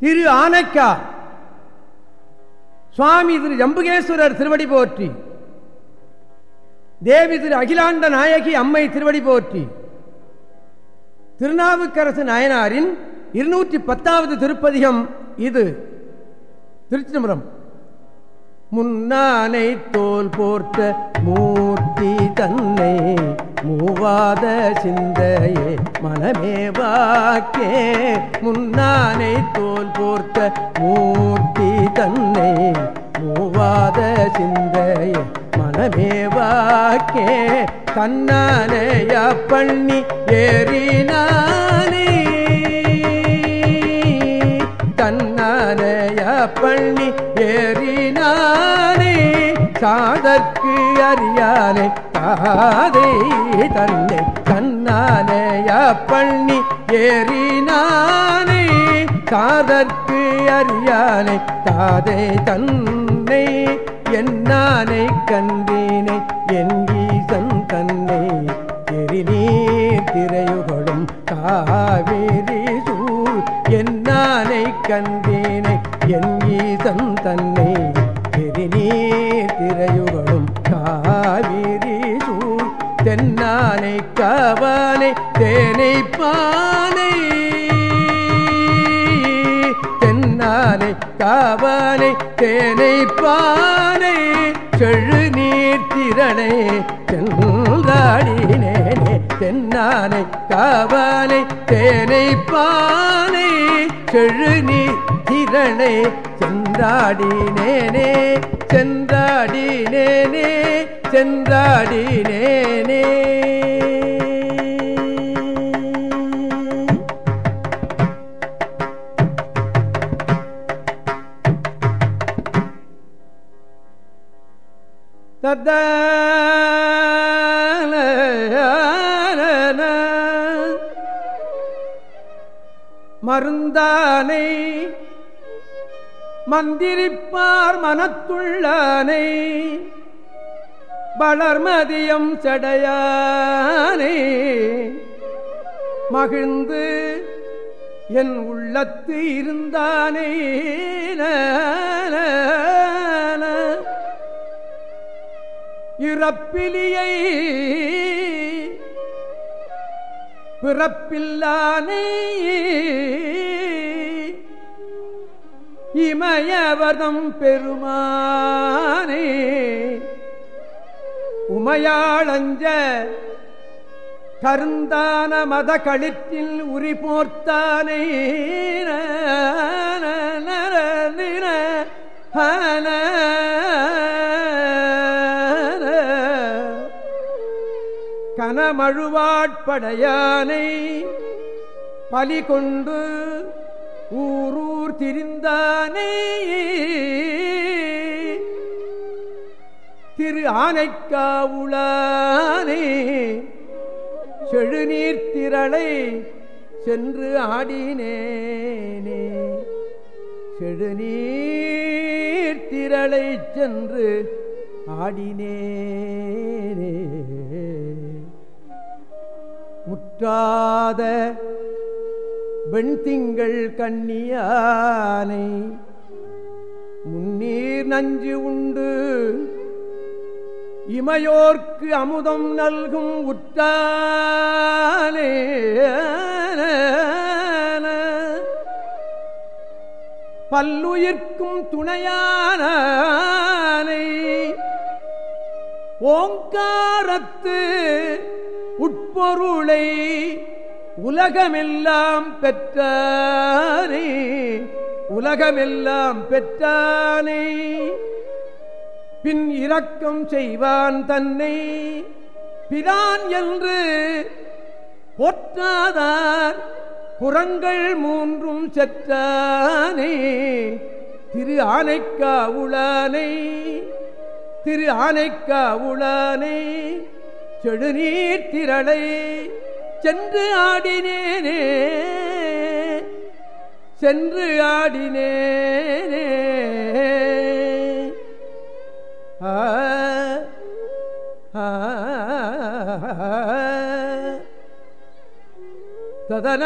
திரு ஆனைக்கா. சுவாமி திரு ஜம்புகேஸ்வரர் திருவடி போற்றி. தேவி திரு அகிலாண்ட நாயகி அம்மை திருவடி போற்றி. திருநாவுக்கரசு நாயனாரின் இருநூற்றி பத்தாவது திருப்பதிகம் இது. திருச்சிதம்பரம். முன்னானை தோல் போர்த்த மூர்த்தி தன்னை மூவாத சிந்தையே மனமே வாக்கே. முன்னானை தோல் போர்த்த மூர்த்தி தன்னை மூவாத சிந்தையே மனமே வாக்கே. கண்ணானையா பண்ணி ஏறினானே தன்னானைய பண்ணி ஏறினானே சாதற்கு அறியானே காதை தன்னை தன்னானைய பண்ணி ஏறினானே சாதற்கு அறியானை தாதை தன்னை என்னானை கண்டீனை என் ஈசன் தன்னை எரிநீர் திரையுகளும் காவிரி சூழ். என்னானை கண்டீனை என் ஈசன் தன்னை எரிநீர் திரையுகளும் காவிரி சூழ் தென்னானை காவானை தேனை பானை. தென்னானை காவானை தேனை பானை. செழு நீர் திறனை தென்னானை காவானை தேனை பானை. செழு நீர் திறனை சென்றாடினேனே சென்றாடினேனே சென்றாடினேனே மருந்தானை மந்திரிப்பார் மனத்துள்ளானை வளர்மதியம் சடையானே மகிழ்ந்து என் உள்ளத்து இருந்தானே இறப்பிலியை பிறப்பில்லானே இமயவதம் பெருமானே உமையாளஞ்ச கருந்தான மத களிற்றில் உரி போர்த்தானே கனமழுவாட்படையானை பலி கொண்டு ஊரூர் திரிந்தானே. திரு ஆனைக்காவுளானே செழுநீர் திரளை சென்று ஆடினேனே. செழுநீர் திரளை சென்று ஆடினேனே. முற்றாத வெண்திங்கள் கண்ணியானை முன்னீர் நஞ்சு உண்டு. இமையோர்க்கு அமுதம் நல்கும் உற்றானே பல்லுயிர்க்கும் துணையானை ஓங்காரத்து உட்பொருளை உலகமெல்லாம் பெற்றானே உலகமெல்லாம் பெற்றானே. பின் இரக்கம் செய்வான் தன்னை பிரான் என்று பொற்றாதார் புறங்கள் மூன்றும் செற்றானே. திரு ஆனைக்கா உளானை திரு ஆனைக்கா உளானை செடுநீர் திரளை சென்று ஆடினேனே சென்று ஆடினேனே ததன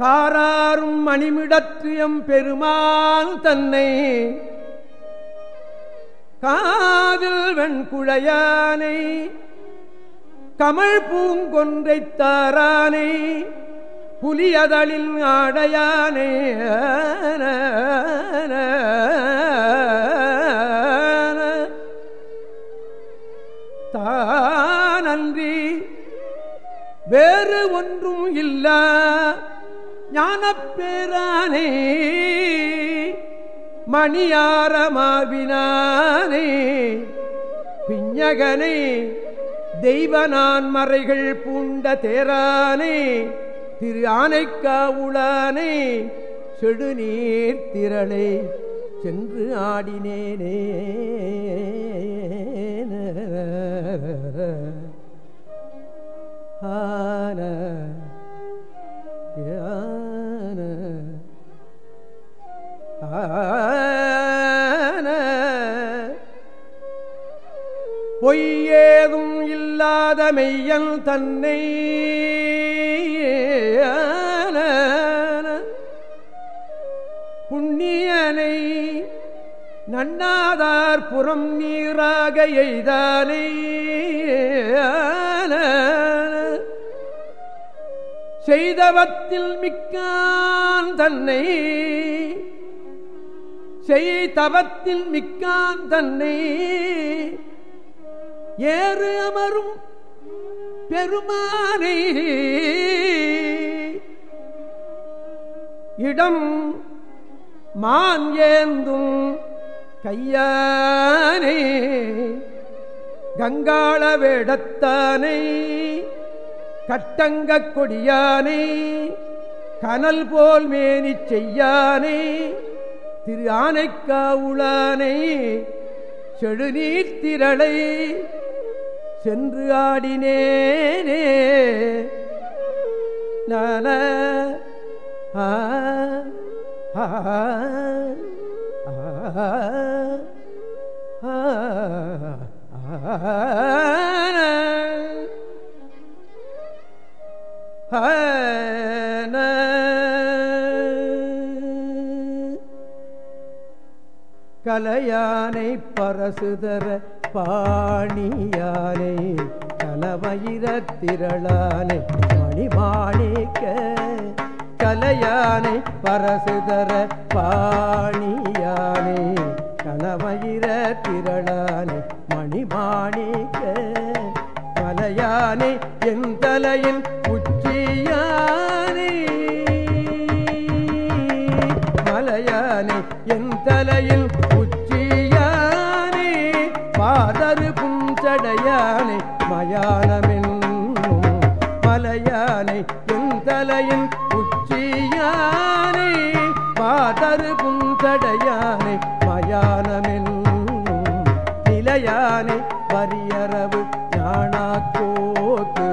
காராரும் மணிமிடற்றியம் பெருமான் தன்னை காதில் வெண்குழையானை கமல் பூங்கொன்றை தாரானை புலியதழில் ஆடையானே தானன்றி வேறு ஒன்றும் இல்ல ஞானப்பேரானே மணியார மாவினானே பிஞகனை தெய்வனான் மறைகள் பூண்ட தேரானே. திரு ஆனைக்காவுளானே செடுநீர் திரளை சென்று ஆடினேனே. ஆன பொய்யேதும் இல்லாத மெய்யன் தன்னை புண்ணியனை நன்னாதார் புறம் நீராக எய்தானை செய்தவத்தில் மிக்கான் தன்னை செய்தவத்தில் மிக்கான் தன்னை. ஏறு அமரும் பெருமானை. இடம் மான் ஏந்தும் கையானே. கங்காள வேடத்தானை. கட்டங்க கொடியானை. கனல் போல் மேனி செய்யானே. திரு ஆனைக்காவுளானை செழுநீர்த்திரளை சென்று ஆடினேனே நன ஆ கலையானை பரசுதர பாணியானை கலவயிர திரளானை மணிமாணிக்க கலையானை பரசுதர பாணியானை கலவயிர திரளானை மணிமாணிக்க கலையானை என் தலையின் பாதரு புஞ்சடையானை மயானமென்னும் மலையானை என் தலையின் உச்சியானே பாதரு புஞ்சடையானை மயானமென்னும் நிலையானை வரியறவு ஞானாக்கோத்து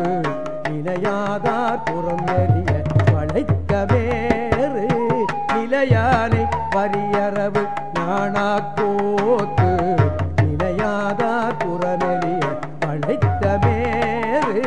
நிலையாதார் புறம் எறிய வளைக்க வேறு நிலையானை வரியறவு ஞானாக்கோத்து நிலையாதார் அழைத்த மேறு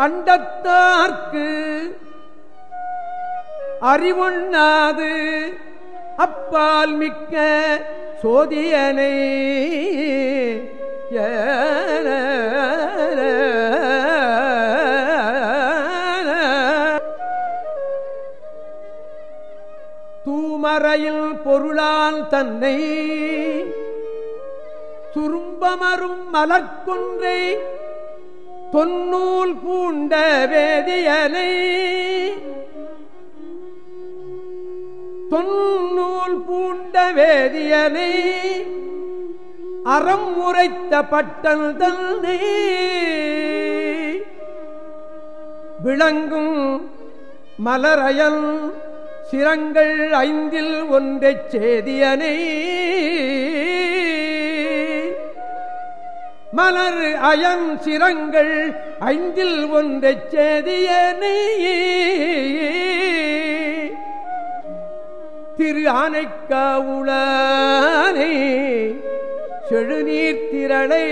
அண்டத்தார்க்கு அறிவுண்ணாது அப்பால் மிக்க சோதியனை. தூமறையில் பொருளால் தன்னை சுரும்பமரும் மலர்கொன்றை தொன்னூல் பூண்ட வேதியனை. தொன்னூல் பூண்ட வேதியனை அறம் உரைத்த பட்டன் தன்னை விளங்கும் மலரயல் சிரங்கள் ஐந்தில் ஒன்றைச் சேதியனை. மலர் அயன் சிரங்கள் ஐந்தில் ஒன்றை சேதியனை திரு ஆனைக்காவுளானே செழுநீர் திரளை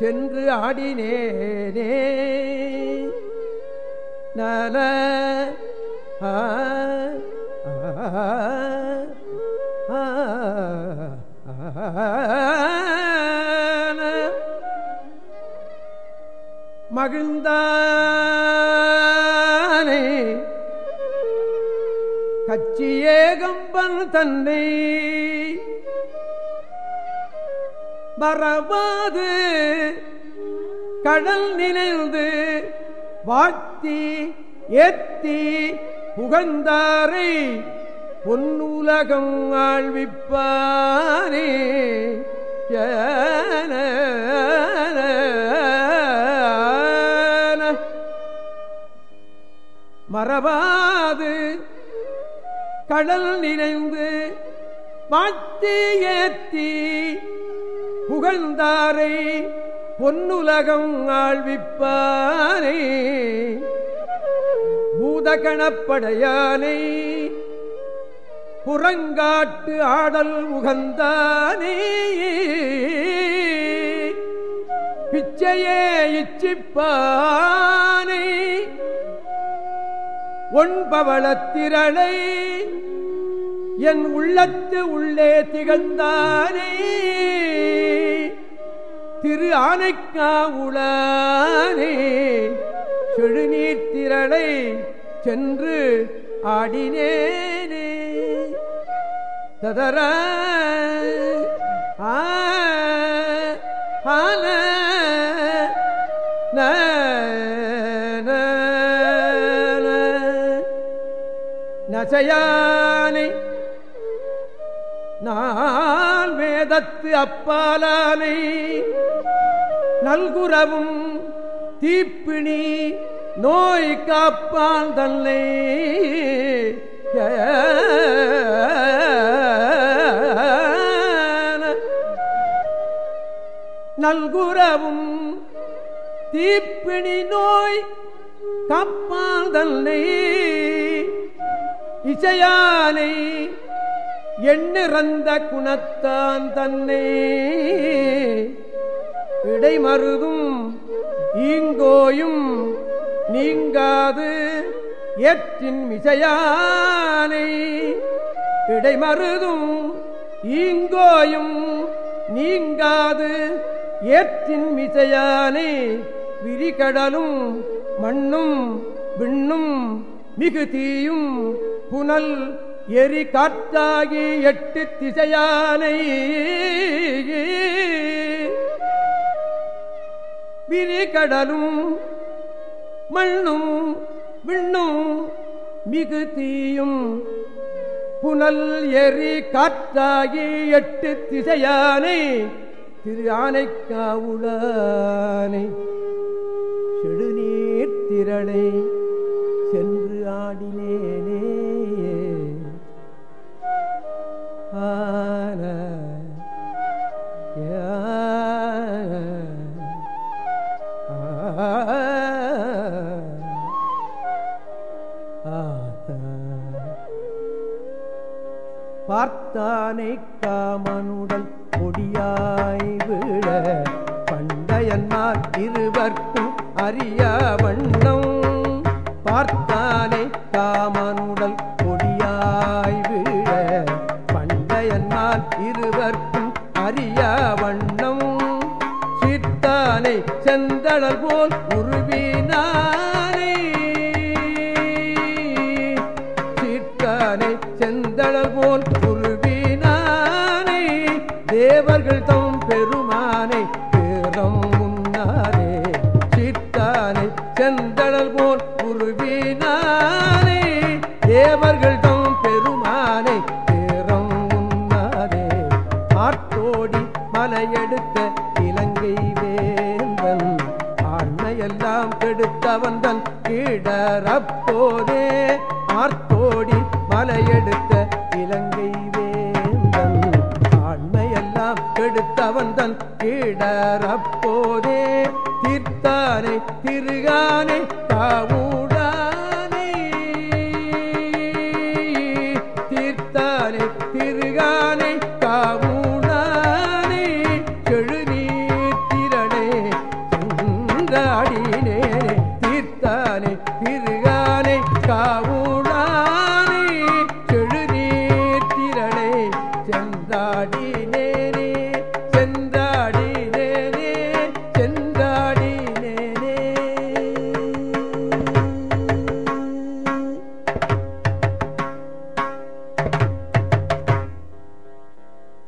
சென்று ஆடினேனே நல ஆ மகிழ்ந்தானே. கச்சி ஏகம்பன் தன்னை மறவாது. கடல் நினைந்து வாழ்த்தி ஏத்தி புகழ்ந்தாரை. பொன்னுலகம் ஆழ்விப்பானே. மறவாது. கடல் நினைந்து வாழ்த்தி ஏத்தி புகழ்ந்தாரை பொன்னுலகம் ஆழ்விப்பானே பூதகணப்படையானை புறங்காட்டு ஆடல் உகந்தானே. பிச்சையே இச்சிப்பானே. ஒன்பவளத்திரளை என் உள்ளத்து உள்ளே திகழ்ந்தானே. திரு ஆனைக்காவுளானே செழுநீர் திரளை சென்று ஆடினேனே. ததர ஆன நசையானை நான் வேதத்து அப்பாலானை நல்குறவும் தீப்பிணி நோய் காப்பான் தன்னை நல்குறவும் தீப்பிணி நோய் காப்பான் தன்னை இசையானை எண்ணிறந்த குணத்தான் தன்னை. இடைமருதும் ஈங்கோயும் நீங்காது ஏற்றின் மிசையானை. இடைமருதும் ஈங்கோயும் நீங்காது ஏற்றின் மிசையானை. விரிகடலும் மண்ணும் விண்ணும் மிகு தீயும் புனல் எரி காற்றாகி எட்டு திசையானை. விரி கடலும் மண்ணும் விண்ணும் மிகு தீயும் புனல் எரி காற்றாகி எட்டு திசையானை. திரு ஆனைக்காவுளானை செடுநீர் திரளை பார்த்தானை பண்டையன்மார் இருவர்க்கும் அறிய வண்ணம். சித்தானை செந்தளர் போல் உருவினார். ஆட்டோடி இலங்கை வேந்தன். ஆண்மையெல்லாம் கெடுத்தவன் தன் கீழறப்போதே ஆர்த்தோடி மலையெடுத்த இலங்கை வேந்தன். ஆண்மையெல்லாம் கெடுத்தவன் தன் கீழறப்போதே தீர்த்தானை திருகானை தாவூடானை